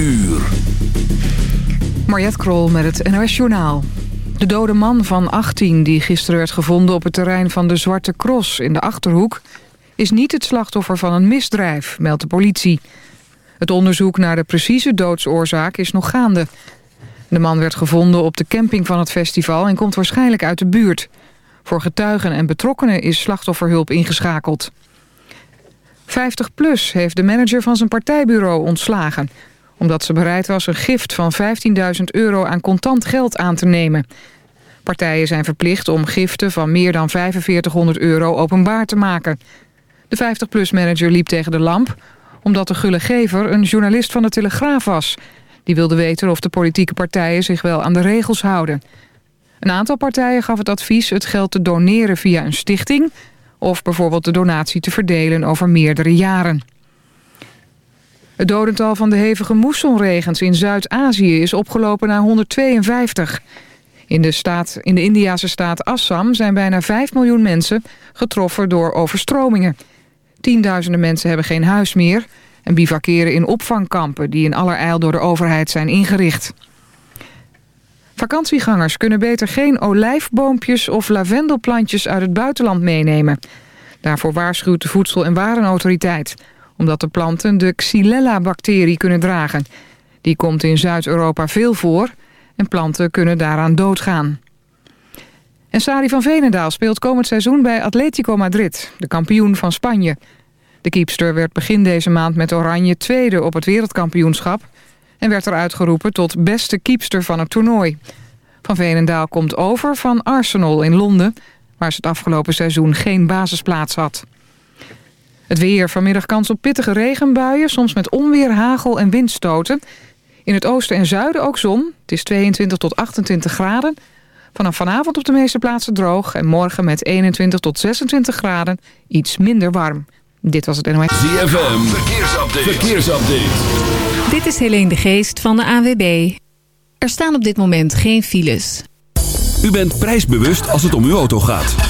uur. Mariette Krol met het NOS Journaal. De dode man van 18 die gisteren werd gevonden op het terrein van de Zwarte Cross in de Achterhoek... is niet het slachtoffer van een misdrijf, meldt de politie. Het onderzoek naar de precieze doodsoorzaak is nog gaande. De man werd gevonden op de camping van het festival en komt waarschijnlijk uit de buurt. Voor getuigen en betrokkenen is slachtofferhulp ingeschakeld. 50PLUS heeft de manager van zijn partijbureau ontslagen... omdat ze bereid was een gift van 15.000 euro aan contant geld aan te nemen. Partijen zijn verplicht om giften van meer dan 4500 euro openbaar te maken. De 50PLUS-manager liep tegen de lamp... omdat de gullegever een journalist van de Telegraaf was... Die wilde weten of de politieke partijen zich wel aan de regels houden. Een aantal partijen gaf het advies het geld te doneren via een stichting... of bijvoorbeeld de donatie te verdelen over meerdere jaren. Het dodental van de hevige moessonregens in Zuid-Azië is opgelopen naar 152. In de, staat, in de Indiase staat Assam zijn bijna 5 miljoen mensen getroffen door overstromingen. Tienduizenden mensen hebben geen huis meer en bivakeren in opvangkampen... die in allerijl door de overheid zijn ingericht. Vakantiegangers kunnen beter geen olijfboompjes of lavendelplantjes uit het buitenland meenemen. Daarvoor waarschuwt de Voedsel- en Warenautoriteit... omdat de planten de Xylella-bacterie kunnen dragen. Die komt in Zuid-Europa veel voor en planten kunnen daaraan doodgaan. En Sari van Venendaal speelt komend seizoen bij Atletico Madrid... de kampioen van Spanje... De kiepster werd begin deze maand met Oranje tweede op het wereldkampioenschap... en werd eruit geroepen tot beste kiepster van het toernooi. Van Veenendaal komt over van Arsenal in Londen... waar ze het afgelopen seizoen geen basisplaats had. Het weer, vanmiddag kans op pittige regenbuien... soms met onweer, hagel en windstoten. In het oosten en zuiden ook zon. Het is 22 tot 28 graden. Vanaf vanavond op de meeste plaatsen droog... en morgen met 21 tot 26 graden iets minder warm. Dit was het NOS. ZFM, verkeersupdate. verkeersupdate. Dit is Helene de Geest van de AWB. Er staan op dit moment geen files. U bent prijsbewust als het om uw auto gaat.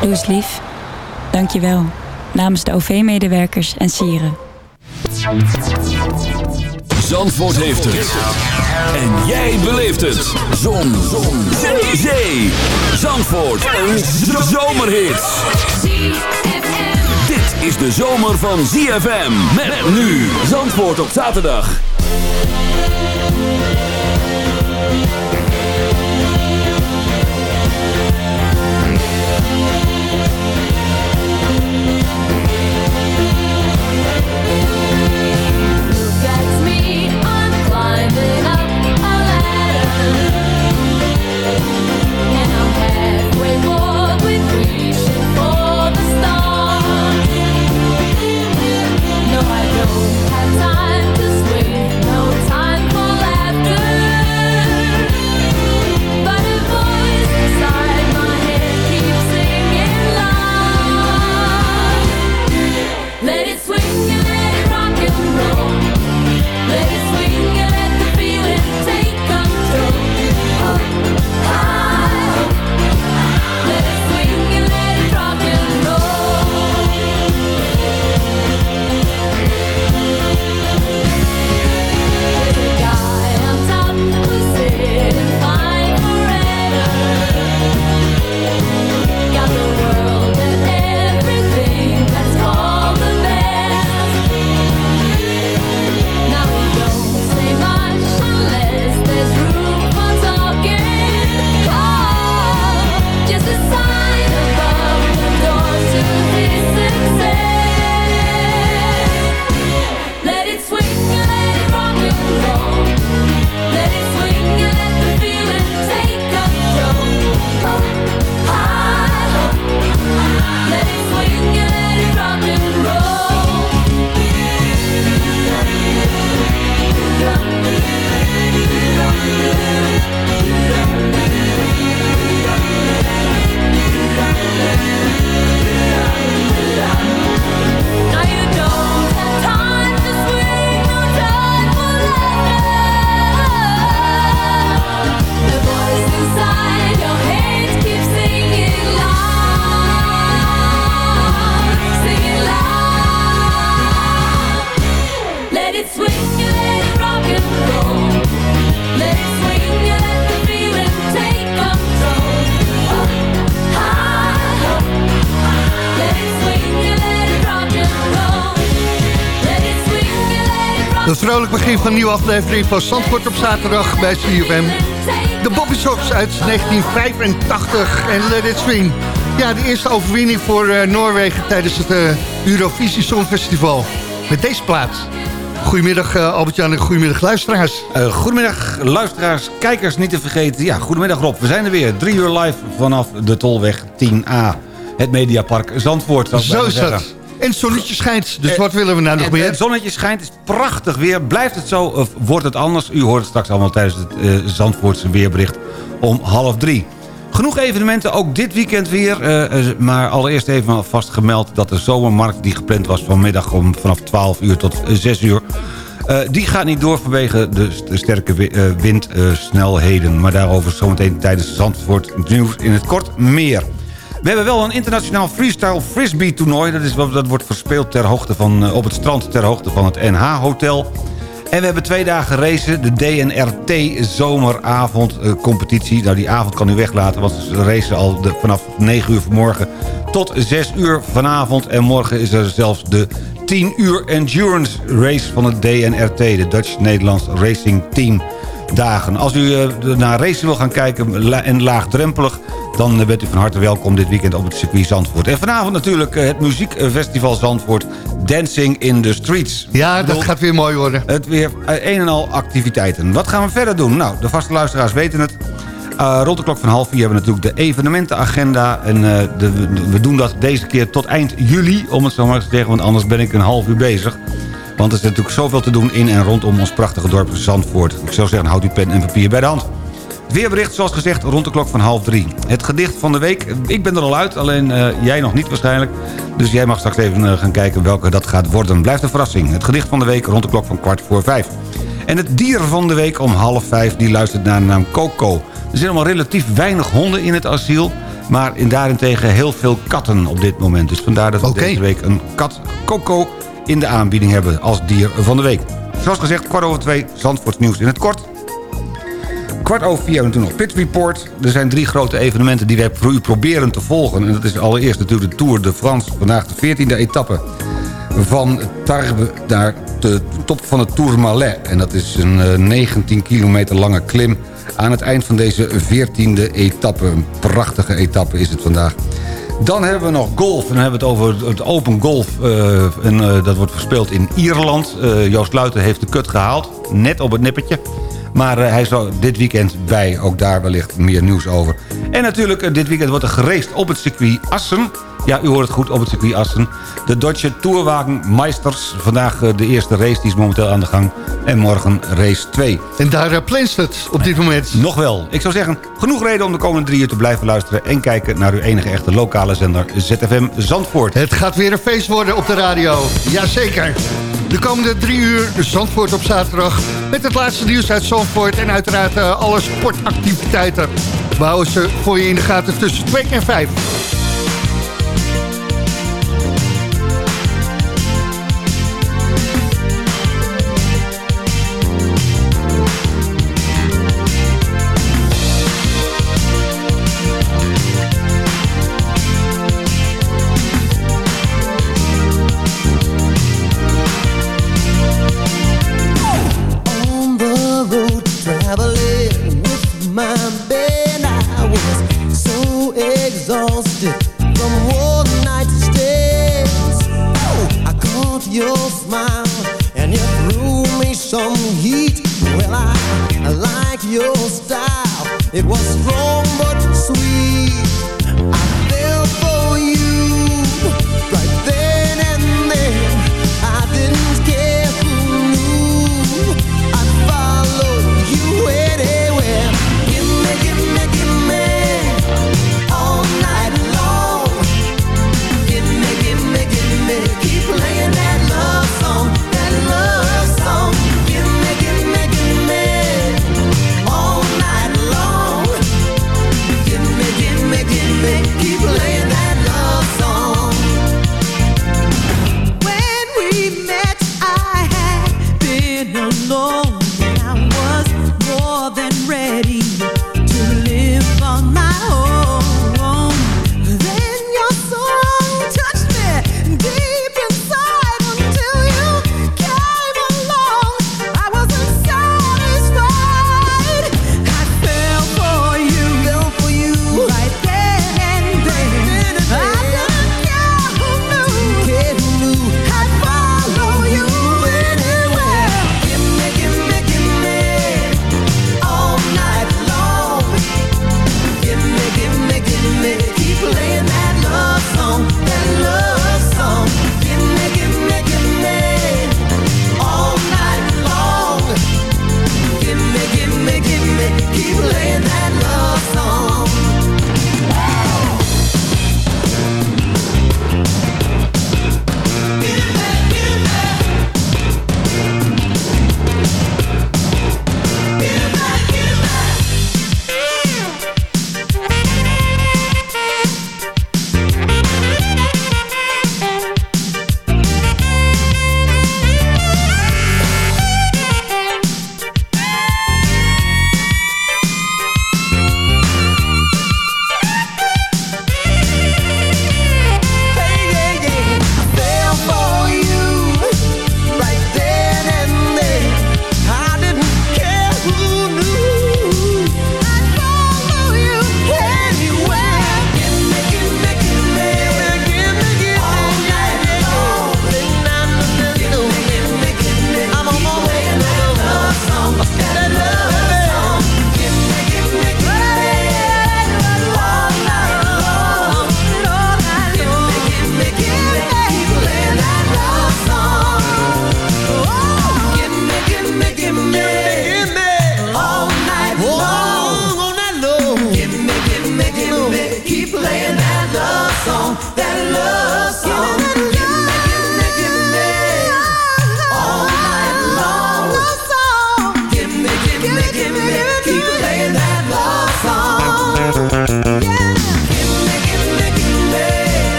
Doe eens lief. Dank je wel. Namens de OV-medewerkers en sieren. Zandvoort heeft het. En jij beleeft het. Zon. Zon. Zee. Zee. Zandvoort. Een zomerhit. Dit is de zomer van ZFM. Met nu. Zandvoort op zaterdag. Don't have time. Van een nieuwe aflevering van Zandvoort op zaterdag bij CFM. De Bobby Sox uit 1985 en Let It Swing. Ja, de eerste overwinning voor uh, Noorwegen tijdens het uh, Eurovisie Songfestival. Met deze plaat. Goedemiddag uh, Albert-Jan en goedemiddag luisteraars. goedemiddag luisteraars, kijkers niet te vergeten. Ja, goedemiddag Rob, we zijn er weer. Drie uur live vanaf de Tolweg 10A. Het Mediapark Zandvoort. Zo is. En het zonnetje schijnt, dus wat willen we nou nog meer? Het zonnetje schijnt, is prachtig weer. Blijft het zo of wordt het anders? U hoort het straks allemaal tijdens het uh, Zandvoortse weerbericht om half drie. Genoeg evenementen, ook dit weekend weer. Uh, maar allereerst even vast gemeld dat de zomermarkt die gepland was vanmiddag om vanaf 12 uur tot 6 uur... Uh, die gaat niet door vanwege de, de sterke windsnelheden. maar daarover zometeen tijdens Zandvoort nieuws in het kort meer. We hebben wel een internationaal freestyle frisbee toernooi. Dat, is, dat wordt verspeeld ter hoogte van, uh, op het strand ter hoogte van het NH Hotel. En we hebben twee dagen racen, de DNRT zomeravond uh, competitie. Nou, die avond kan u weglaten, want ze racen al vanaf 9 uur vanmorgen tot 6 uur vanavond. En morgen is er zelfs de 10 uur endurance race van het DNRT, de Dutch Nederlands Racing Team dagen. Als u uh, naar racen wil gaan kijken en laagdrempelig... dan bent u van harte welkom dit weekend op het circuit Zandvoort. En vanavond natuurlijk uh, het muziekfestival Zandvoort... Dancing in the Streets. Ja, dat gaat weer mooi worden. Het weer een en al activiteiten. Wat gaan we verder doen? Nou, de vaste luisteraars weten het. Uh, rond de klok van half vier hebben we natuurlijk de evenementenagenda. En uh, de, we doen dat deze keer tot eind juli, om het zo maar te zeggen. Want anders ben ik een half uur bezig. Want er is natuurlijk zoveel te doen in en rondom ons prachtige dorp Zandvoort. Ik zou zeggen, houd uw pen en papier bij de hand. Het weerbericht, zoals gezegd, rond de klok van half drie. Het gedicht van de week, ik ben er al uit, alleen uh, jij nog niet waarschijnlijk. Dus jij mag straks even uh, gaan kijken welke dat gaat worden. Blijft een verrassing. Het gedicht van de week rond de klok van kwart voor vijf. En het dier van de week om half vijf, die luistert naar de naam Coco. Er zijn allemaal relatief weinig honden in het asiel... maar in daarentegen heel veel katten op dit moment. Dus vandaar dat we okay. deze week een kat Coco in de aanbieding hebben als dier van de week. Zoals gezegd, kwart over twee, Zandvoorts nieuws in het kort. Kwart over vier we toen nog Pit Report. Er zijn drie grote evenementen die wij proberen te volgen. En dat is allereerst natuurlijk de Tour de France. Vandaag de 14e etappe van Tarbes naar de top van het Tourmalet. En dat is een uh, 19 kilometer lange klim aan het eind van deze 14e etappe. Een prachtige etappe is het vandaag. Dan hebben we nog golf. Dan hebben we het over het open golf. Uh, en, uh, dat wordt verspeeld in Ierland. Uh, Joost Luiten heeft de kut gehaald. Net op het nippertje. Maar hij is dit weekend bij. Ook daar wellicht meer nieuws over. En natuurlijk, dit weekend wordt er geraced op het circuit Assen. Ja, u hoort het goed, op het circuit Assen. De Deutsche Tourwagenmeisters. Vandaag de eerste race, die is momenteel aan de gang. En morgen race 2. En daar planst het op dit moment. Nog wel. Ik zou zeggen, genoeg reden om de komende drie uur te blijven luisteren... en kijken naar uw enige echte lokale zender ZFM Zandvoort. Het gaat weer een feest worden op de radio. Jazeker. De komende drie uur Zandvoort op zaterdag... met het laatste nieuws uit Zandvoort... en uiteraard uh, alle sportactiviteiten. We houden ze voor je in de gaten tussen 2 en 5.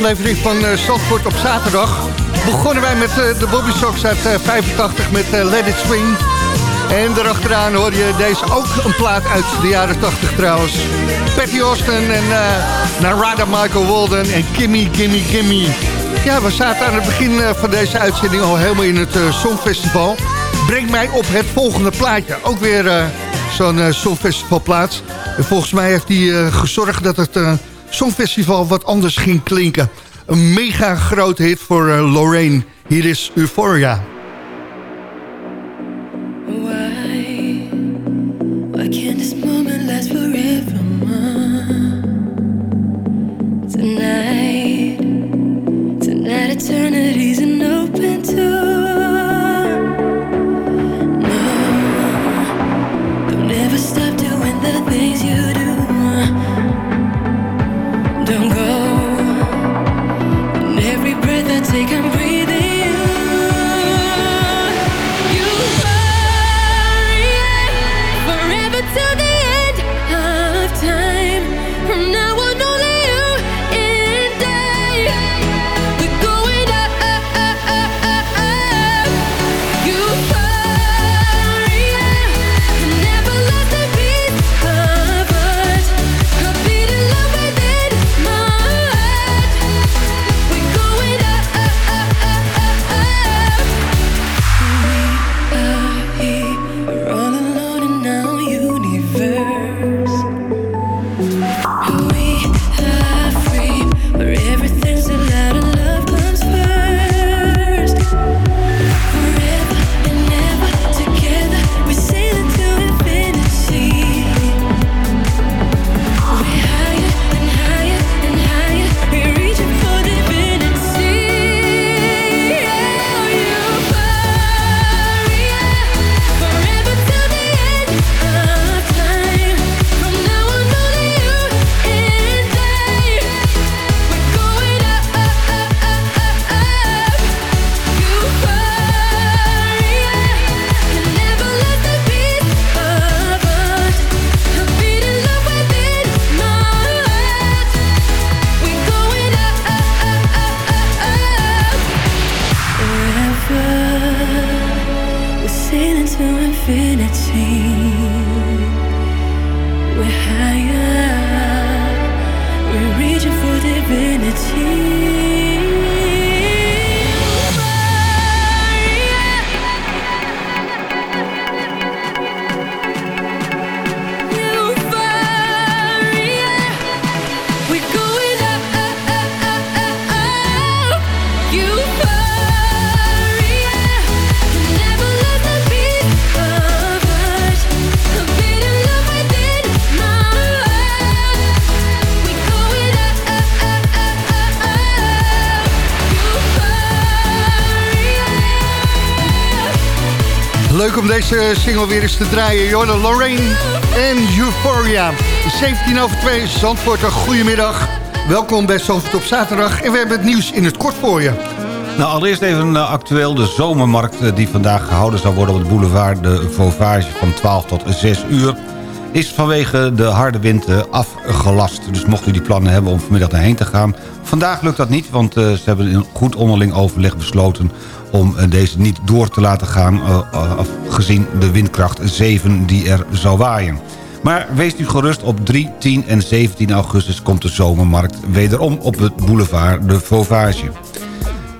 Aflevering van uh, Zandvoort op zaterdag begonnen wij met uh, de Bobby Sox uit uh, 85 met Let It Swing. En erachteraan hoor je deze ook een plaat uit de jaren 80 trouwens. Patty Austin en Narada Michael Walden en Gimme Gimme Gimme. Ja, we zaten aan het begin van deze uitzending al helemaal in het Songfestival. Breng mij op het volgende plaatje. Ook weer zo'n Songfestivalplaats. En volgens mij heeft hij gezorgd dat het Songfestival wat anders ging klinken. Een mega grote hit voor uh, Lorraine. Hier is Euphoria. Om deze single weer eens te draaien. Jordan Lorraine en Euphoria. 17 over 2, Zandvoort, een goedemiddag. Welkom bij Zandvoort op zaterdag. En we hebben het nieuws in het kort voor je. Nou, allereerst even uh, actueel de zomermarkt uh, die vandaag gehouden zal worden op het boulevard. De Vauvage van 12 tot 6 uur is vanwege de harde wind uh, afgelast. Dus mocht u die plannen hebben om vanmiddag daarheen te gaan... vandaag lukt dat niet, want ze hebben in goed onderling overleg besloten... om deze niet door te laten gaan, gezien de windkracht 7 die er zou waaien. Maar wees u gerust, op 3, 10 en 17 augustus komt de zomermarkt wederom op het boulevard de Vauvage.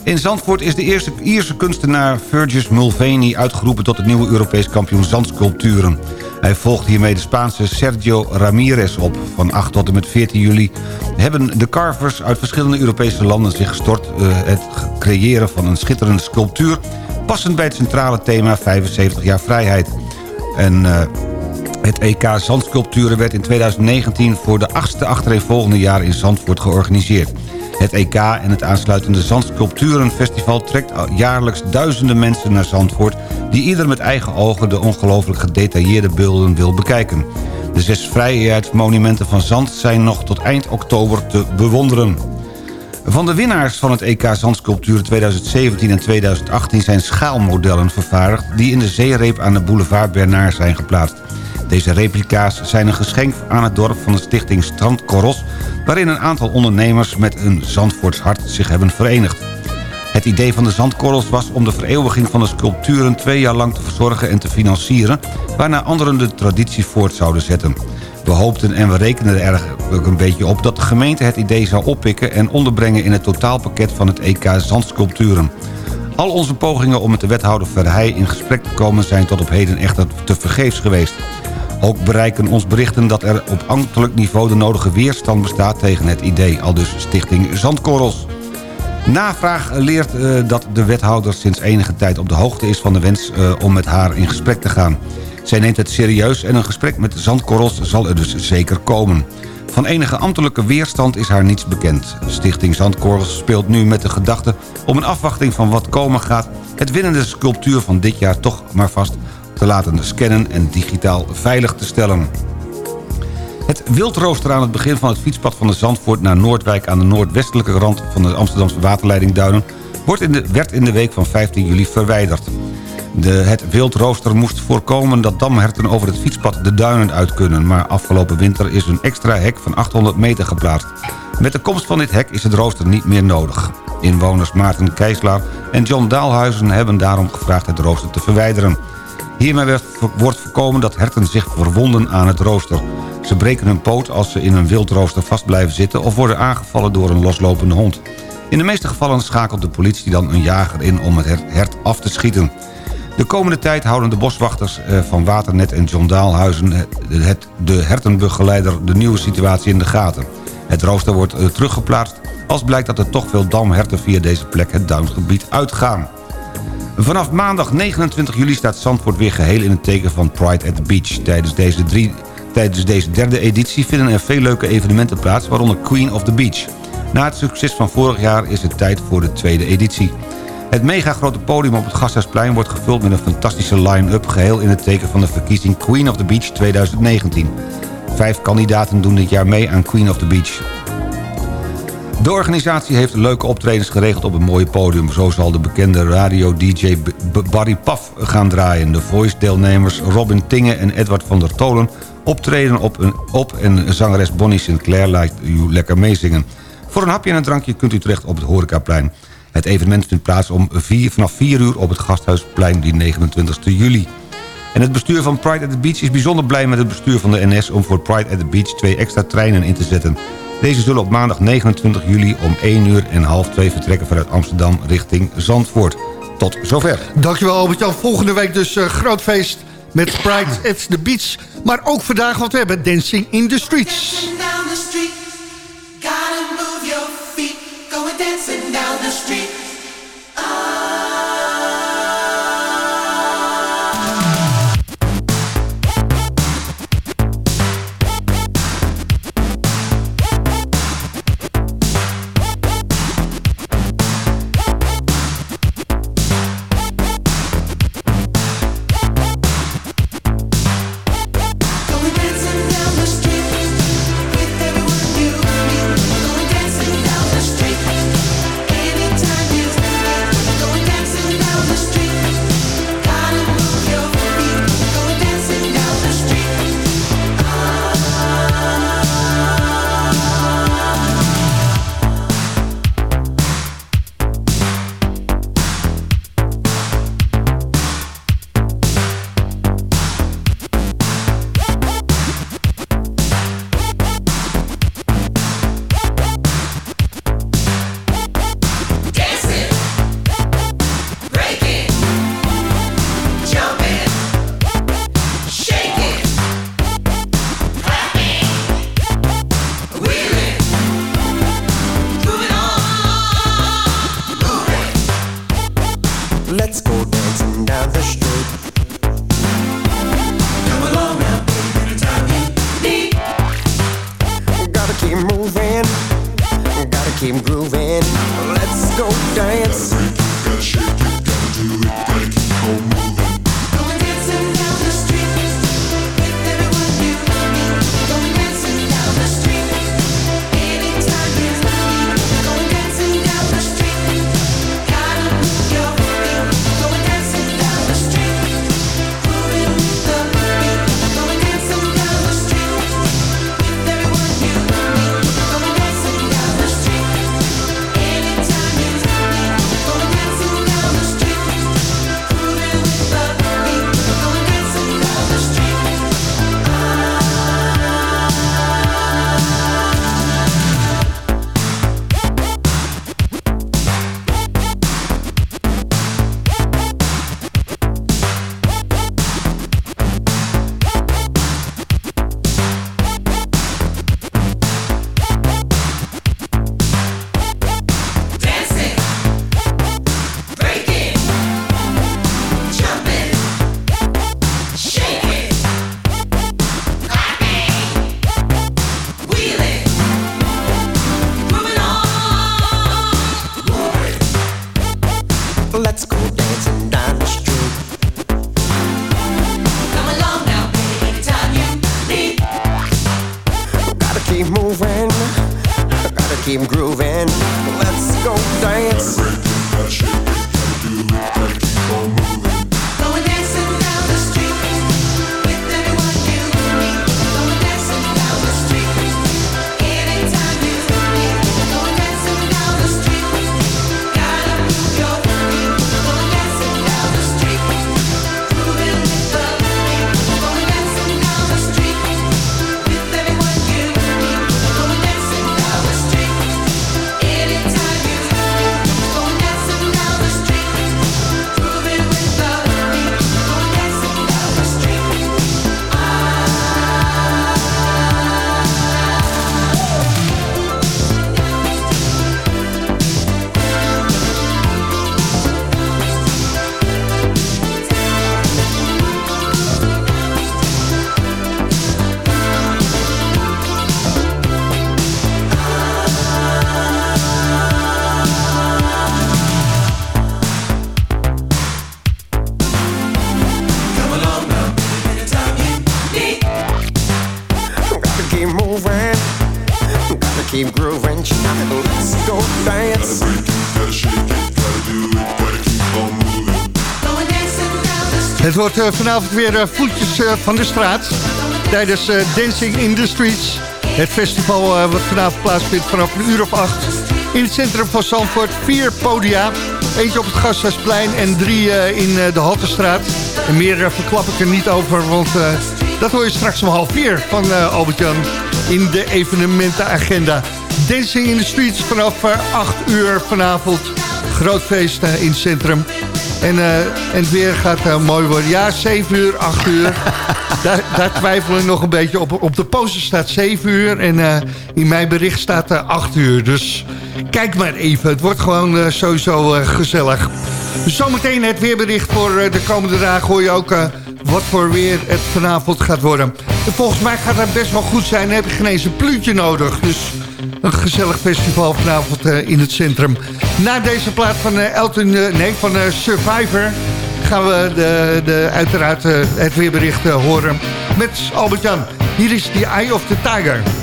In Zandvoort is de eerste Ierse kunstenaar Fergus Mulvaney uitgeroepen tot het nieuwe Europees kampioen zandsculpturen. Hij volgt hiermee de Spaanse Sergio Ramirez op. Van 8 tot en met 14 juli hebben de carvers uit verschillende Europese landen zich gestort... Uh, het creëren van een schitterende sculptuur... passend bij het centrale thema 75 jaar vrijheid. En... Uh, het EK Zandsculpturen werd in 2019 voor de achtste achtereenvolgende jaar in Zandvoort georganiseerd. Het EK en het aansluitende Zandsculpturenfestival trekt jaarlijks duizenden mensen naar Zandvoort... die ieder met eigen ogen de ongelooflijk gedetailleerde beelden wil bekijken. De zes vrijheidsmonumenten van Zand zijn nog tot eind oktober te bewonderen. Van de winnaars van het EK Zandsculpturen 2017 en 2018 zijn schaalmodellen vervaardigd... die in de zeereep aan de boulevard Bernard zijn geplaatst. Deze replica's zijn een geschenk aan het dorp van de stichting Strandkorrels... waarin een aantal ondernemers met een Zandvoorts hart zich hebben verenigd. Het idee van de zandkorrels was om de vereeuwiging van de sculpturen... twee jaar lang te verzorgen en te financieren... waarna anderen de traditie voort zouden zetten. We hoopten en we rekenden er ook een beetje op... dat de gemeente het idee zou oppikken en onderbrengen... in het totaalpakket van het EK Zandsculpturen. Al onze pogingen om met de wethouder Verheij in gesprek te komen... zijn tot op heden echter te vergeefs geweest. Ook bereiken ons berichten dat er op ambtelijk niveau... de nodige weerstand bestaat tegen het idee, al dus Stichting Zandkorrels. Navraag leert eh, dat de wethouder sinds enige tijd op de hoogte is van de wens eh, om met haar in gesprek te gaan. Zij neemt het serieus en een gesprek met zandkorrels zal er dus zeker komen. Van enige ambtelijke weerstand is haar niets bekend. Stichting Zandkorrels speelt nu met de gedachte om in afwachting van wat komen gaat... het winnende sculptuur van dit jaar toch maar vast te laten scannen en digitaal veilig te stellen. Het wildrooster aan het begin van het fietspad van de Zandvoort naar Noordwijk... aan de noordwestelijke rand van de Amsterdamse waterleiding Duinen... Wordt in de, werd in de week van 15 juli verwijderd. De, het wildrooster moest voorkomen dat damherten over het fietspad de duinen uit kunnen... maar afgelopen winter is een extra hek van 800 meter geplaatst. Met de komst van dit hek is het rooster niet meer nodig. Inwoners Maarten Keiselaar en John Daalhuizen hebben daarom gevraagd het rooster te verwijderen. Hiermee wordt voorkomen dat herten zich verwonden aan het rooster. Ze breken hun poot als ze in een wildrooster vast blijven zitten... of worden aangevallen door een loslopende hond. In de meeste gevallen schakelt de politie dan een jager in om het her- hert af te schieten. De komende tijd houden de boswachters eh, van Waternet en John Daalhuizen... het- het- de hertenbegeleider de nieuwe situatie in de gaten. Het rooster wordt eh, teruggeplaatst als blijkt dat er toch veel damherten via deze plek het duingebied uitgaan. Vanaf maandag 29 juli staat Zandvoort weer geheel in het teken van Pride at the Beach. Tijdens deze, tijdens deze derde editie vinden er veel leuke evenementen plaats, waaronder Queen of the Beach. Na het succes van vorig jaar is het tijd voor de tweede editie. Het megagrote podium op het Gasthuisplein wordt gevuld met een fantastische line-up... geheel in het teken van de verkiezing Queen of the Beach 2019. Vijf kandidaten doen dit jaar mee aan Queen of the Beach. De organisatie heeft leuke optredens geregeld op een mooie podium. Zo zal de bekende radio-dj Barry Paf gaan draaien. De Voice-deelnemers Robin Tinge en Edward van der Tolen... optreden op, een, op en zangeres Bonnie Sinclair laat u lekker meezingen. Voor een hapje en een drankje kunt u terecht op het Horecaplein. Het evenement vindt plaats om vier, vanaf 4 uur op het Gasthuisplein die 29 juli. En het bestuur van Pride at the Beach is bijzonder blij met het bestuur van de NS... om voor Pride at the Beach twee extra treinen in te zetten. Deze zullen op maandag 29 juli om 1 uur en half 2 vertrekken vanuit Amsterdam richting Zandvoort. Tot zover. Dankjewel Albert-Jan. Volgende week dus eh, groot feest met Pride at the Beach. Maar ook vandaag, want we hebben Dancing in the Streets. down the street. Gotta move your feet. Going dancing down the street. Het wordt eh, vanavond weer eh, voetjes eh, van de straat. Tijdens Dancing in the Streets. Het festival wat vanavond plaatsvindt vanaf een uur of acht. In het centrum van Zandvoort. Vier podia. Eentje op het Gasthuisplein en drie in de Halterstraat. En meer verklap ik er niet over, want dat hoor je straks om half vier van Albert-Jan in de evenementenagenda. Dancing in the Streets vanaf 8 uur vanavond. Groot feest in het centrum. En, eh, en het weer gaat eh, mooi worden. Ja, 7 uur, 8 uur. daar, daar twijfel ik nog een beetje op. Op de poster staat 7 uur en eh, in mijn bericht staat eh 8 uur. Dus kijk maar even. Het wordt gewoon sowieso gezellig. Zometeen het weerbericht voor de komende dagen hoor je ook... wat voor weer het vanavond gaat worden. En volgens mij gaat het best wel goed zijn. Dan heb je geen eens een pluutje nodig. Dus een gezellig festival vanavond eh, in het centrum. Na deze plaat van eh, Elton, eh, nee, van Survivor... gaan we de, de, uiteraard het weerbericht horen met Albert-Jan. Hier is The Eye of the Tiger.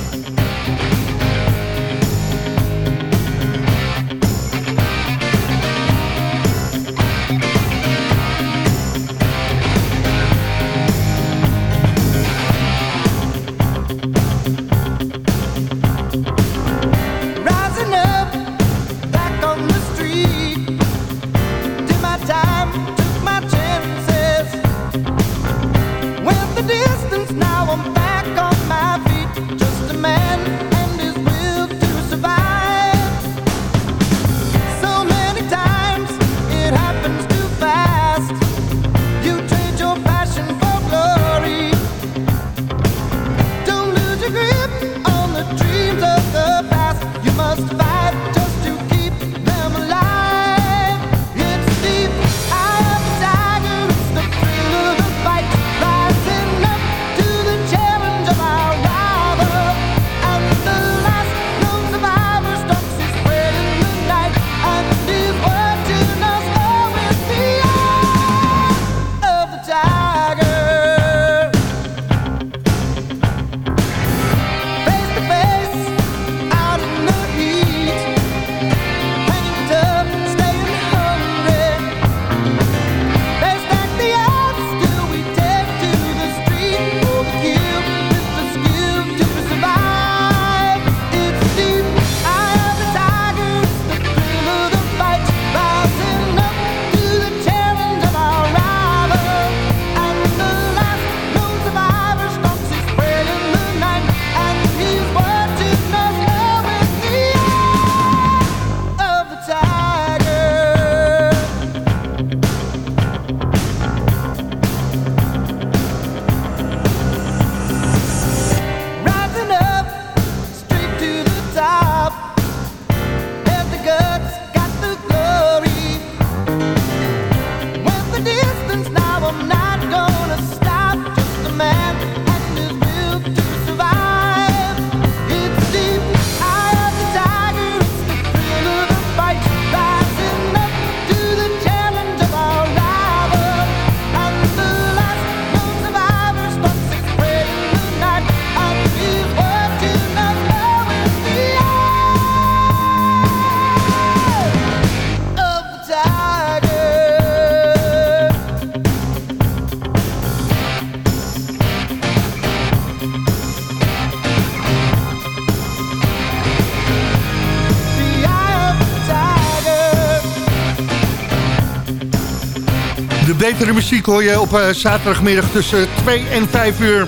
Betere muziek hoor je op eh, zaterdagmiddag tussen 2 en 5 uur.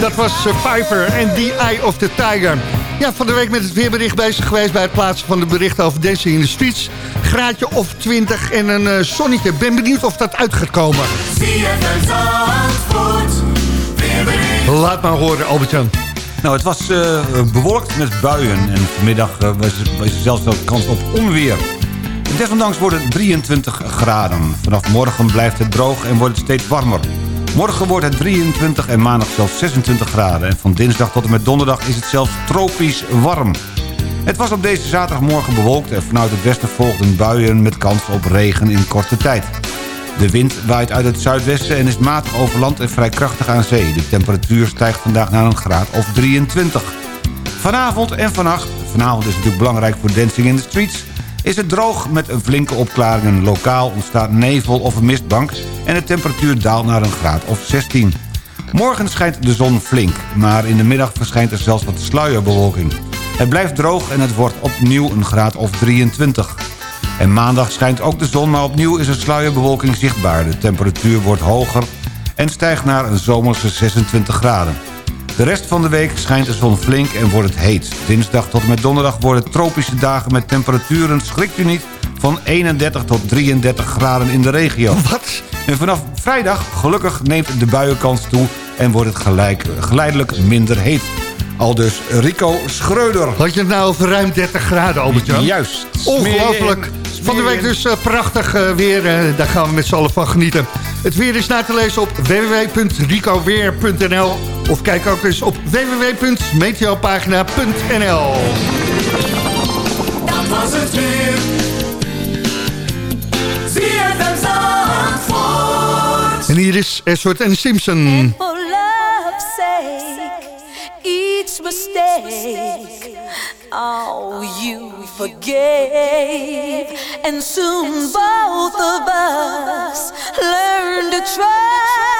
Dat was Survivor en The Eye of the Tiger. Ja, van de week met het weerbericht bezig geweest... bij het plaatsen van de berichten over Dancing in the Streets. Graadje of 20 en een eh, zonnetje. Ben benieuwd of dat uit gaat komen. Laat maar horen, Albert-Jan. Nou, het was eh, bewolkt met buien en vanmiddag eh, was, was er zelfs wel kans op onweer. Desondanks wordt het 23 graden. Vanaf morgen blijft het droog en wordt het steeds warmer. Morgen wordt het 23 en maandag zelfs 26 graden. En van dinsdag tot en met donderdag is het zelfs tropisch warm. Het was op deze zaterdagmorgen bewolkt en vanuit het westen volgden buien met kans op regen in korte tijd. De wind waait uit het zuidwesten en is matig over land en vrij krachtig aan zee. De temperatuur stijgt vandaag naar een graad of 23. Vanavond en vannacht, vanavond is natuurlijk belangrijk voor Dancing in the Streets... is het droog met een flinke opklaringen. Lokaal ontstaat nevel of een mistbank... en de temperatuur daalt naar een graad of 16. Morgen schijnt de zon flink, maar in de middag verschijnt er zelfs wat sluierbewolking. Het blijft droog en het wordt opnieuw een graad of 23. En maandag schijnt ook de zon, maar opnieuw is er sluierbewolking zichtbaar. De temperatuur wordt hoger en stijgt naar een zomerse 26 graden. De rest van de week schijnt de zon flink en wordt het heet. Dinsdag tot en met donderdag worden tropische dagen met temperaturen, schrikt u niet, van 31 tot 33 graden in de regio. Wat? En vanaf vrijdag, gelukkig, neemt de buienkans toe en wordt het gelijk, geleidelijk minder heet. Al dus Rico Schreuder. Had je het nou over ruim 30 graden, Albert-Jan? Juist. Ongelooflijk. Van de week dus eh, prachtig eh, weer. eh, daar gaan we met z'n allen van genieten. Het weer is na te lezen op www.ricoweer.nl of kijk ook eens op www.meteopagina.nl Dat was het weer. ZFM Zandvoort. En hier is Eswert en Simpson. For love's sake, each mistake, oh, you forgave. And soon both of us learn to trust,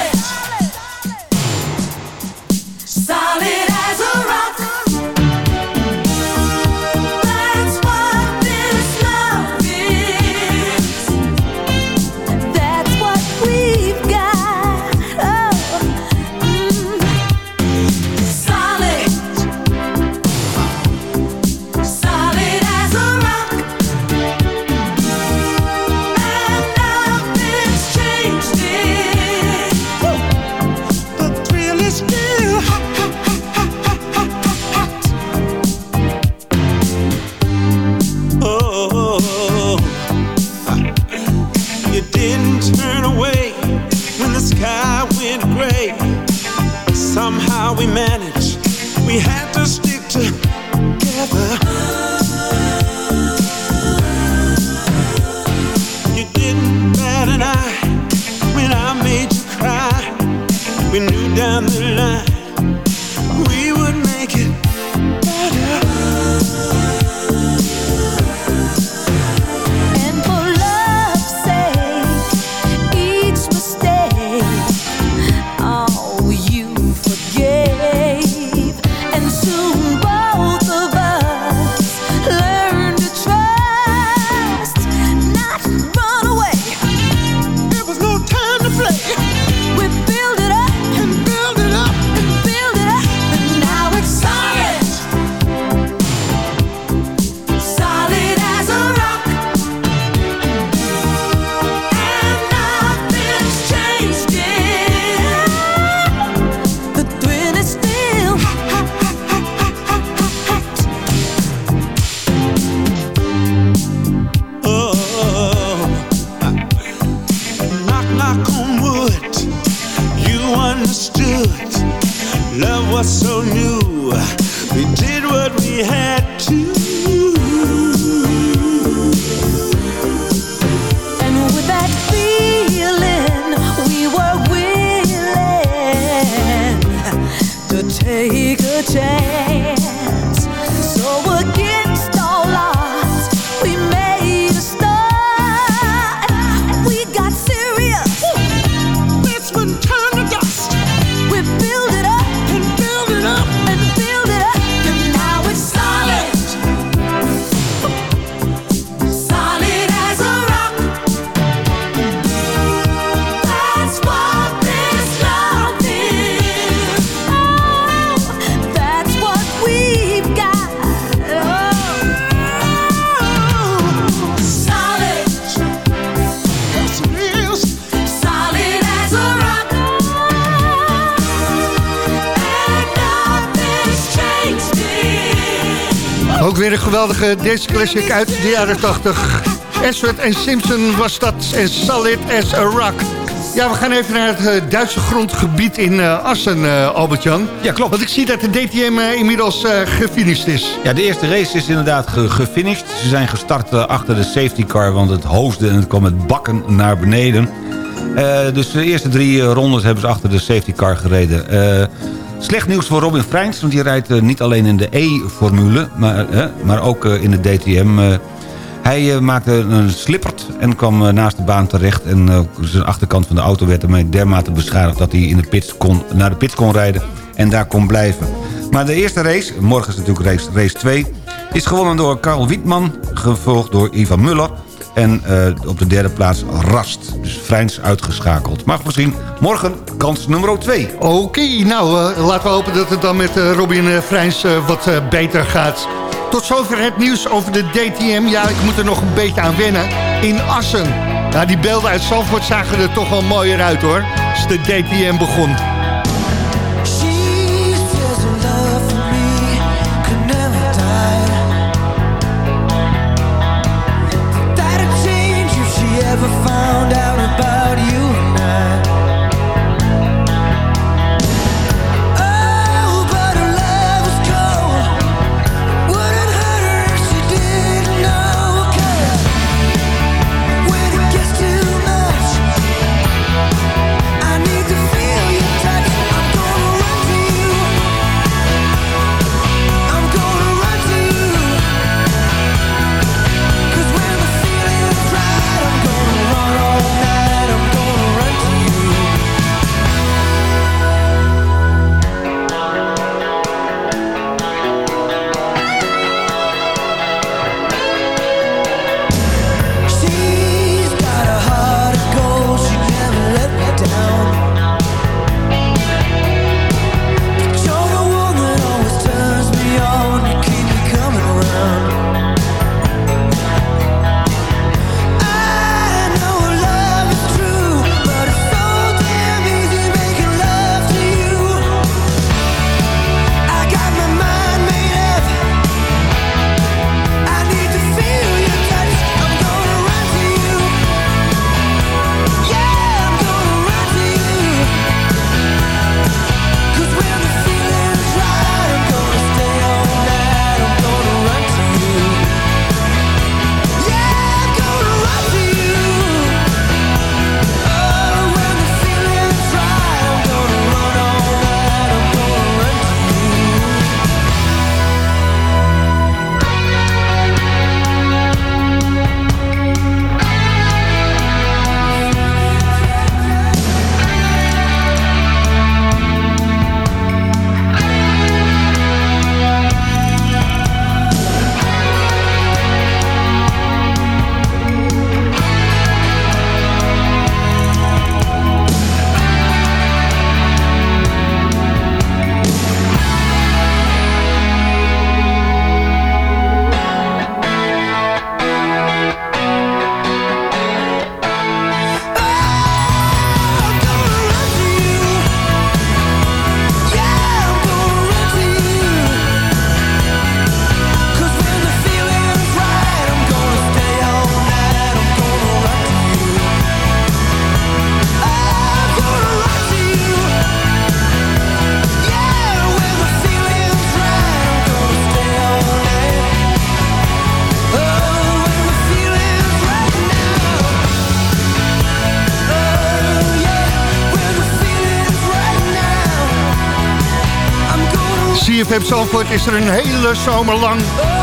Ook weer een geweldige dance classic uit de jaren 80. Ashford en Simpson was dat en Solid as a Rock. Ja, we gaan even naar het eh, Duitse grondgebied in eh, Assen, eh, Albert-Jan. Ja, klopt. Want ik zie dat de DTM inmiddels gefinished is. Ja, de eerste race is inderdaad ge- gefinished. Ze zijn gestart achter de safety car, want het hoosde en het kwam met bakken naar beneden. Dus de eerste drie rondes hebben ze achter de safety car gereden. Slecht nieuws voor Robin Freins, want die rijdt eh, niet alleen in de E-formule, maar, eh, maar ook eh, in de DTM. hij maakte een slippert en kwam naast de baan terecht. En zijn achterkant van de auto werd ermee dermate beschadigd... dat hij in de pits kon, naar de pits kon rijden en daar kon blijven. Maar de eerste race, morgen is natuurlijk race, race 2... is gewonnen door Karl Wietman, gevolgd door Ivan Muller... en eh, op de derde plaats Rast. Dus Freins uitgeschakeld. Maar misschien morgen kans nummer 2. Oké, nou, eh, laten we hopen dat het dan met eh, Robin eh, wat beter gaat. Tot zover het nieuws over de DTM. Ja, ik moet er nog een beetje aan wennen. In Assen. Nou, die beelden uit Zandvoort zagen er toch wel mooier uit, hoor. Als de DTM begon. CFM Zandvoort is er een hele zomer lang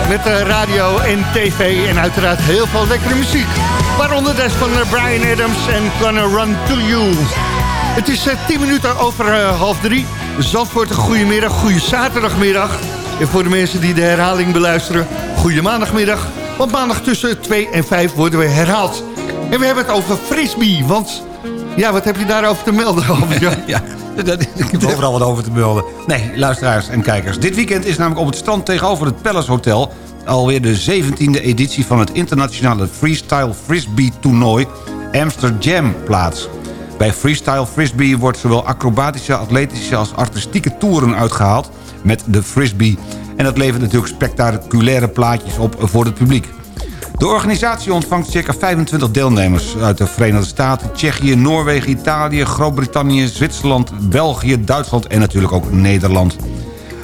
met radio en tv en uiteraard heel veel lekkere muziek. Waaronder des van eh, Brian Adams en Gonna Run To You. Het is eh, 10 minuten over eh, half drie. Zandvoort, een goede middag, goede zaterdagmiddag. En voor de mensen die de herhaling beluisteren, goede maandagmiddag. Want maandag tussen 2 en 5 worden we herhaald. En we hebben het over frisbee, want... Ja, wat heb je daarover te melden, Albert-Jan? ja, dat- ik heb overal wat over te melden. Nee, luisteraars en kijkers. Dit weekend is namelijk op het strand tegenover het Palace Hotel... alweer de 17e editie van het internationale freestyle frisbee toernooi Amsterdam plaats. Bij freestyle frisbee wordt zowel acrobatische, atletische als artistieke toeren uitgehaald... met de frisbee En dat levert natuurlijk spectaculaire plaatjes op voor het publiek. De organisatie ontvangt circa 25 deelnemers uit de Verenigde Staten, Tsjechië, Noorwegen, Italië, Groot-Brittannië, Zwitserland, België, Duitsland en natuurlijk ook Nederland.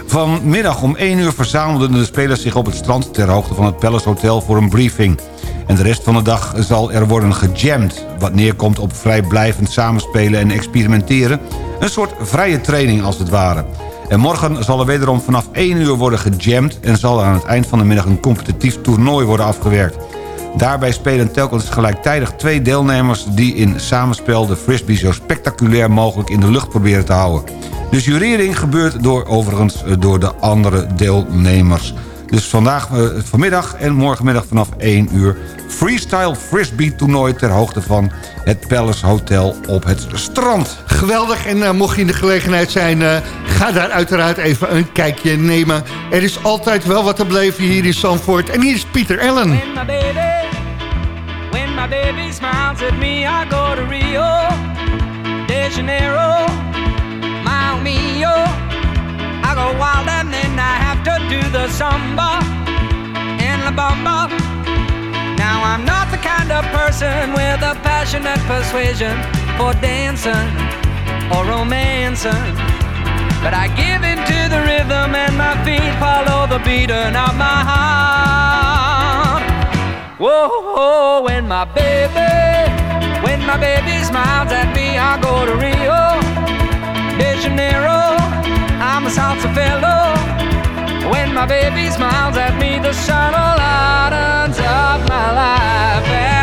Vanmiddag om 1 uur verzamelden de spelers zich op het strand... ter hoogte van het Palace Hotel voor een briefing. En de rest van de dag zal er worden gejamd... wat neerkomt op vrijblijvend samenspelen en experimenteren. Een soort vrije training als het ware. En morgen zal er wederom vanaf 1 uur worden gejamd... en zal er aan het eind van de middag een competitief toernooi worden afgewerkt. Daarbij spelen telkens gelijktijdig twee deelnemers... die in samenspel de frisbee zo spectaculair mogelijk in de lucht proberen te houden. De jurering gebeurt door, overigens eh, door de andere deelnemers. Dus vandaag, eh, vanmiddag en morgenmiddag vanaf 1 uur... freestyle frisbee toernooi ter hoogte van het Palace Hotel op het strand. Geweldig. En eh, mocht je in de gelegenheid zijn, eh, ga daar uiteraard even een kijkje nemen. Er is altijd wel wat te beleven hier in Zandvoort. En hier is Pieter Allen. my baby, when my baby smiles at me, I go to Rio de Janeiro, my mio. I go wild to the samba and la bamba. Now I'm not the kind of person with a passionate persuasion for dancing or romancing. But I give in to the rhythm and my feet follow the beating of my heart. Whoa, whoa, when my baby, when my baby smiles at me, I go to Rio de Janeiro. I'm a salsa fellow. When my baby smiles at me, the sun lightens up my life,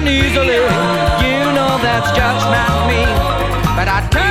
imagination easily. You know that's just not me. But I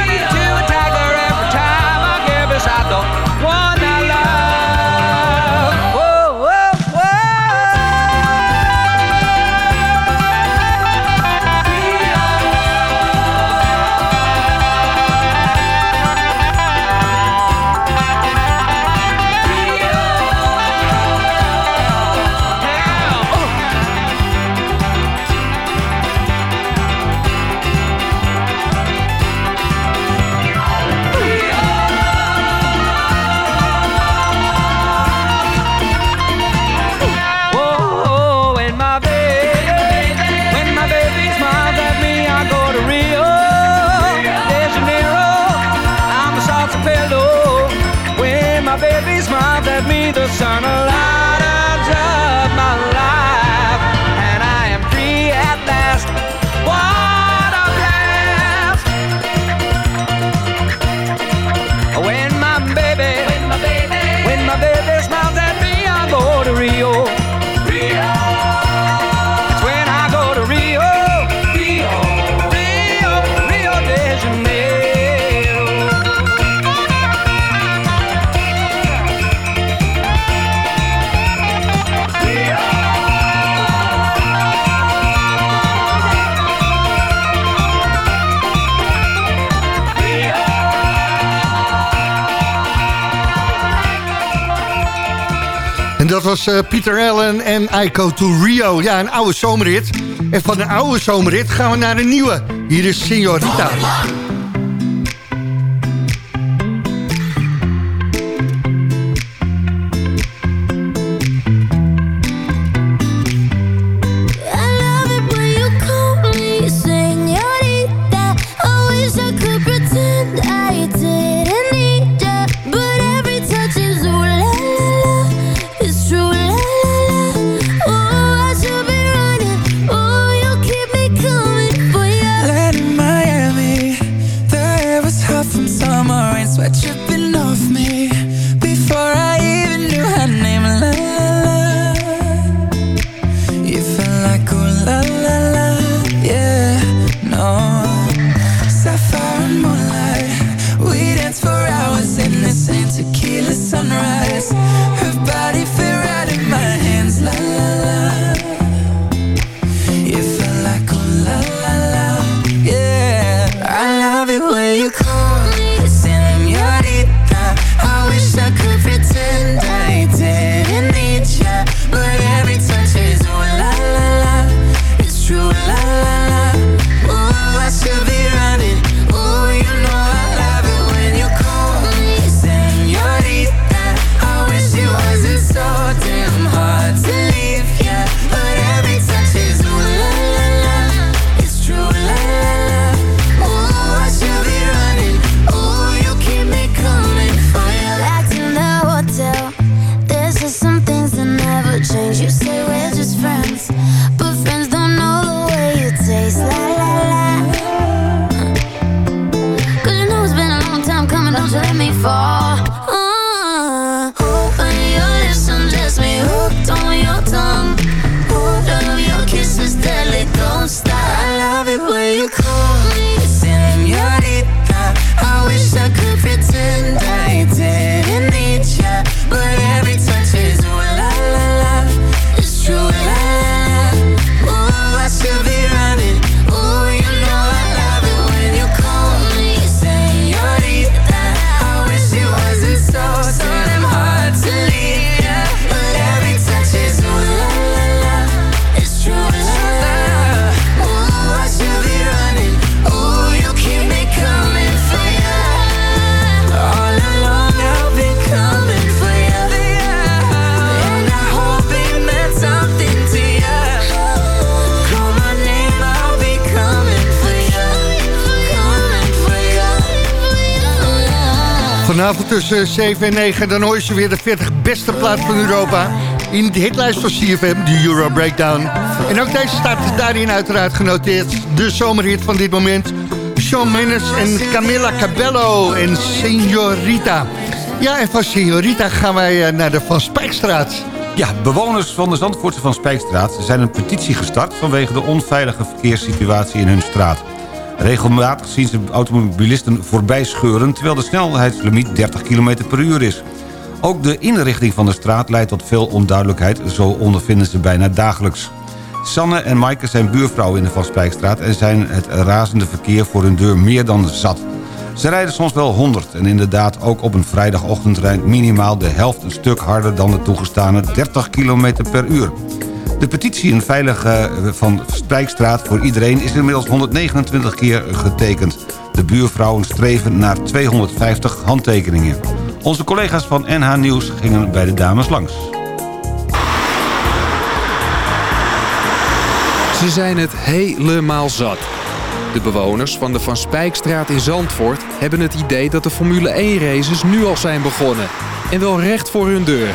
was eh, Pieter Allen en I Go to Rio. Ja, een oude zomerrit. En van een oude zomerrit gaan we naar een nieuwe. Hier is Signorita. Tussen 7 en 9, dan hoor je ze weer de 40 beste plaat van Europa. In de hitlijst van CFM, de Euro Breakdown. En ook deze staat daarin uiteraard genoteerd. De zomerhit van dit moment. Shawn Mendes en Camilla Cabello en Señorita. Ja, en van Señorita gaan wij eh, naar de Van Spijkstraat. Ja, bewoners van de Zandvoortse Van Spijkstraat zijn een petitie gestart... vanwege de onveilige verkeerssituatie in hun straat. Regelmatig zien ze automobilisten voorbij scheuren... terwijl de snelheidslimiet 30 km per uur is. Ook de inrichting van de straat leidt tot veel onduidelijkheid... zo ondervinden ze bijna dagelijks. Sanne en Maaike zijn buurvrouwen in de Van Spijkstraat... en zijn het razende verkeer voor hun deur meer dan zat. Ze rijden soms wel 100 en inderdaad ook op een vrijdagochtend rijdt minimaal de helft een stuk harder dan de toegestane 30 km per uur. De petitie een veilige van Spijkstraat voor iedereen is inmiddels 129 keer getekend. De buurvrouwen streven naar 250 handtekeningen. Onze collega's van NH Nieuws gingen bij de dames langs. Ze zijn het helemaal zat. De bewoners van de Van Spijkstraat in Zandvoort hebben het idee dat de Formule 1 races nu al zijn begonnen. En wel recht voor hun deur.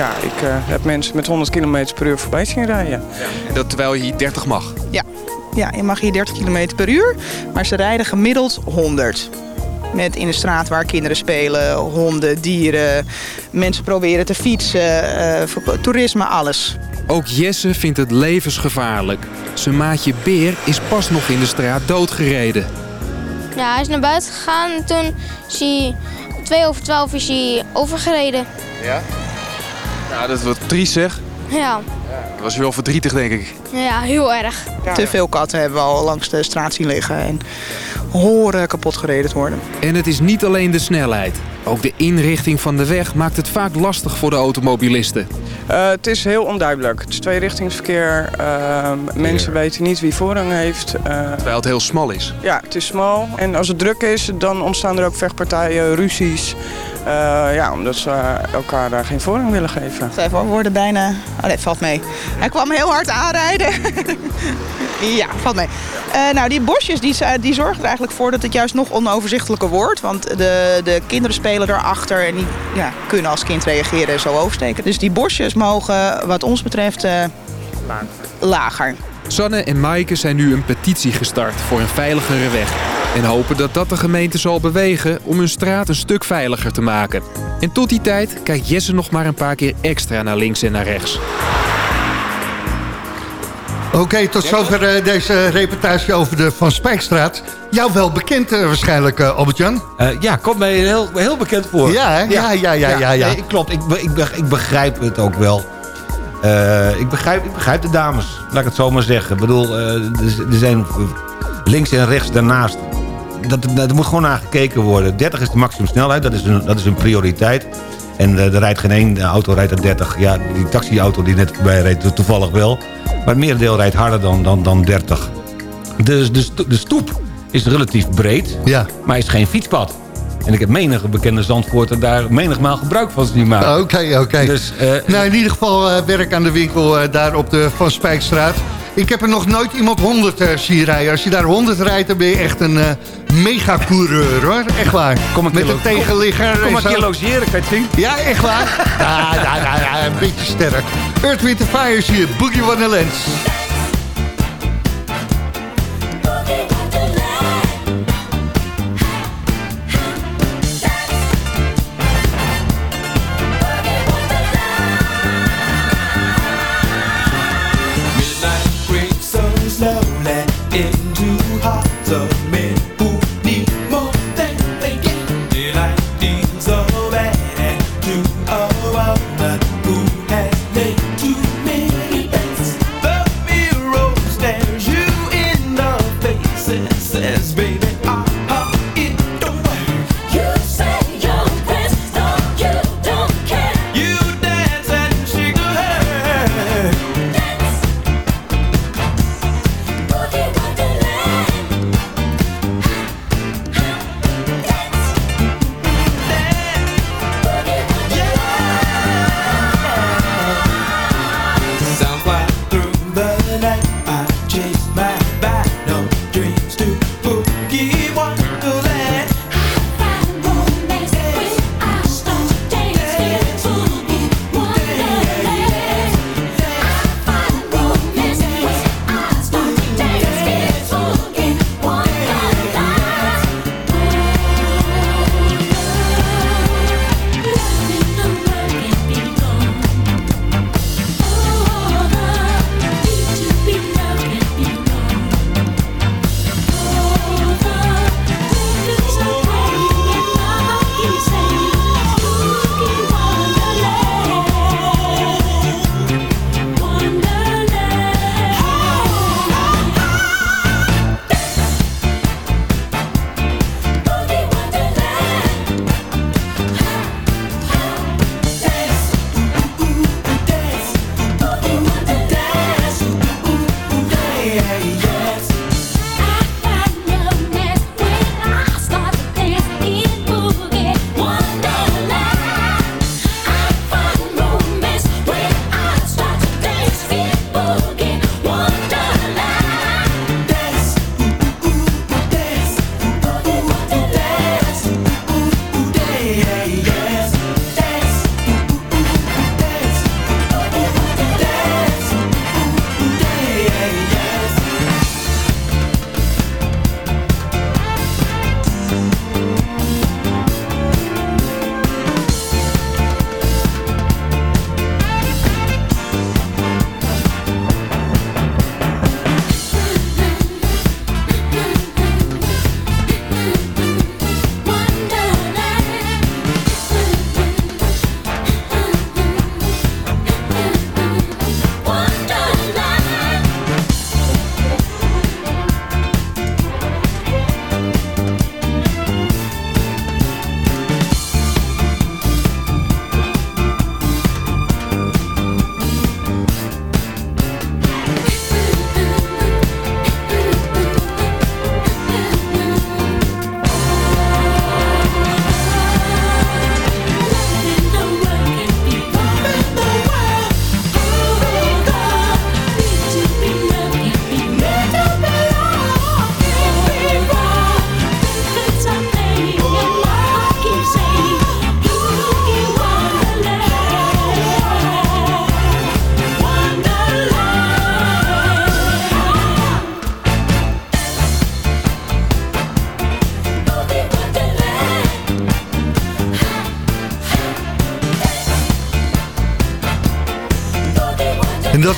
Ja, ik eh, heb mensen met 100 km per uur voorbij zien rijden. En dat terwijl je hier 30 mag. Ja. ja, je mag hier 30 km per uur, maar ze rijden gemiddeld 100. Met in de straat waar kinderen spelen, honden, dieren, mensen proberen te fietsen, eh, voor toerisme, alles. Ook Jesse vindt het levensgevaarlijk. Zijn maatje Beer is pas nog in de straat doodgereden. Ja, hij is naar buiten gegaan en toen is hij... Twee over twaalf is hij overgereden. Ja? Nou, dat wordt triest zeg. Ja, Dat was wel verdrietig denk ik. ja heel erg. Te veel katten hebben we al langs de straat zien liggen en horen kapot gereden worden. En het is niet alleen de snelheid. Ook de inrichting van de weg maakt het vaak lastig voor de automobilisten. Eh, het is heel onduidelijk. Het is tweerichtingsverkeer. Uh, mensen weten niet wie voorrang heeft. Eh, Terwijl het heel smal is. ja, het is smal. En als het druk is, dan ontstaan er ook vechtpartijen, ruzies. Eh, ja, omdat ze elkaar daar geen voorrang willen geven. Even, we worden bijna... Oh nee, valt mee. Hij kwam heel hard aanrijden. ja, valt mee. Eh, nou, die bosjes die, die zorgen er eigenlijk voor dat het juist nog onoverzichtelijker wordt. Want de, de kinderen spelen erachter en die ja, kunnen als kind reageren en zo oversteken. Dus die bosjes mogen wat ons betreft eh, lager. Sanne en Maaike zijn nu een petitie gestart voor een veiligere weg. En hopen dat dat de gemeente zal bewegen om hun straat een stuk veiliger te maken. En tot die tijd kijkt Jesse nog maar een paar keer extra naar links en naar rechts. Oké, tot zover eh, deze reportage over de Van Spijkstraat. Jou wel bekend eh, waarschijnlijk, eh, Albert-Jan? Eh, ja, komt mij heel, heel bekend voor. Ja, hè? Ja, ja, ja, ja, ja. Nee, klopt, ik, ik, ik begrijp het ook wel. Eh, ik, begrijp, ik begrijp de dames, laat ik het zo maar zeggen. Ik bedoel, er zijn links en rechts daarnaast. Dat, dat, moet gewoon naar gekeken worden. 30 is de maximumsnelheid, dat is een, dat is een prioriteit. En eh, er rijdt geen één auto rijdt aan 30. Ja, die taxiauto die net voorbij reed, toevallig wel. Maar het merendeel rijdt harder dan, dan, dan 30. Dus de, de stoep is relatief breed, ja. maar is geen fietspad. En ik heb menige bekende Zandvoorten daar menigmaal gebruik van zien maken. Oké, oké. Dus, eh, nou, in ieder geval eh, werk aan de winkel daar op de Van Spijkstraat. Ik heb er nog nooit iemand 100 eh, zien rijden. Als je daar 100 rijdt, dan ben je echt een eh megacoureur, hoor. Echt waar. Kom Met een tegenligger. kom en een keer logeren, kan je het zien? Ja, echt waar. ja, ja, ja, ja, een beetje sterk. Earth, Wind Fire is hier. Boogie Wonderland.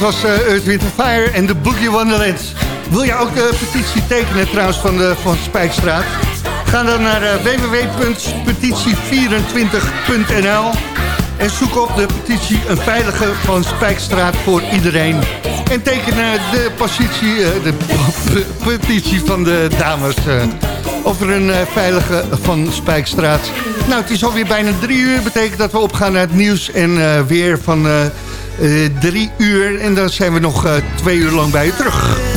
was uh, Earth, Fire en de Boogie Wonderland. Wil jij ook de petitie tekenen trouwens van, de, van Spijkstraat? Ga dan naar eh, www.petitie24.nl en zoek op de petitie Een Veilige van Spijkstraat voor Iedereen. En teken uh, de, positie, de petitie van de dames over een veilige van Spijkstraat. Nou, het is alweer bijna drie uur. Betekent dat we opgaan naar het nieuws en weer van eh, drie uur. En dan zijn we nog eh, twee uur lang bij je terug.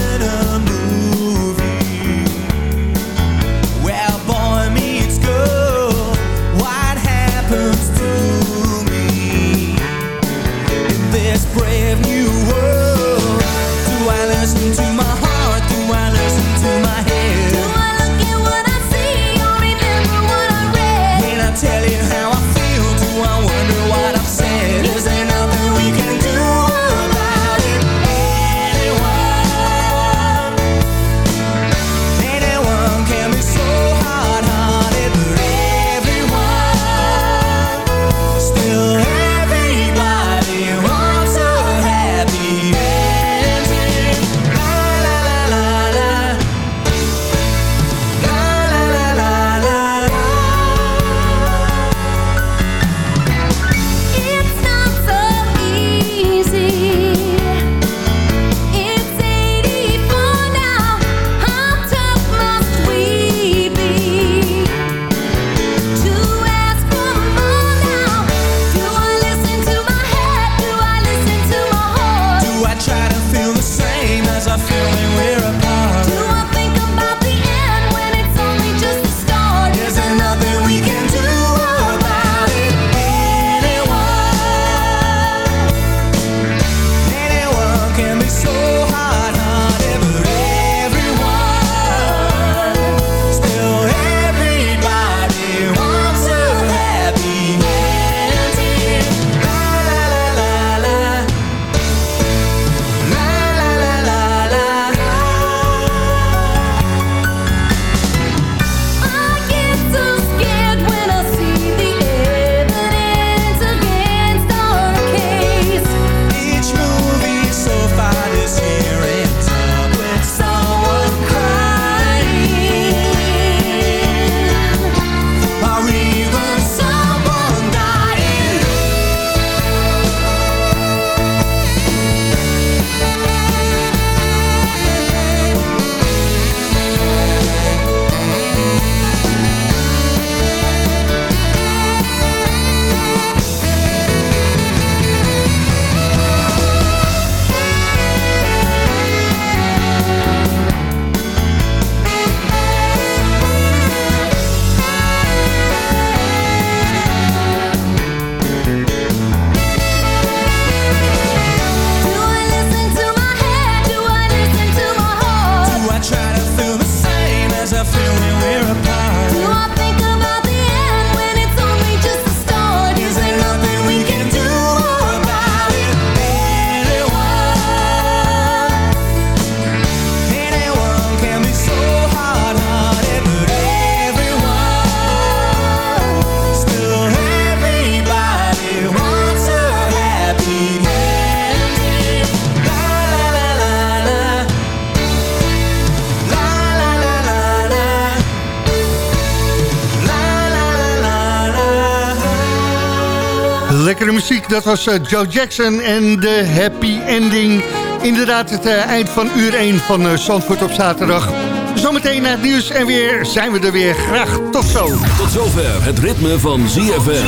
was eh, Joe Jackson en de happy ending. Inderdaad, het eh, eind van uur 1 van eh, Zandvoort op zaterdag. Zometeen naar het nieuws en weer zijn we er weer. Graag tot zo. Tot zover het ritme van ZFM.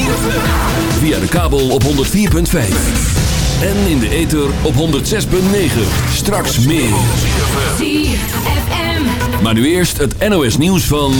Via de kabel op 104.5. En in de ether op 106.9. Straks meer. ZFM. Maar nu eerst het NOS nieuws van...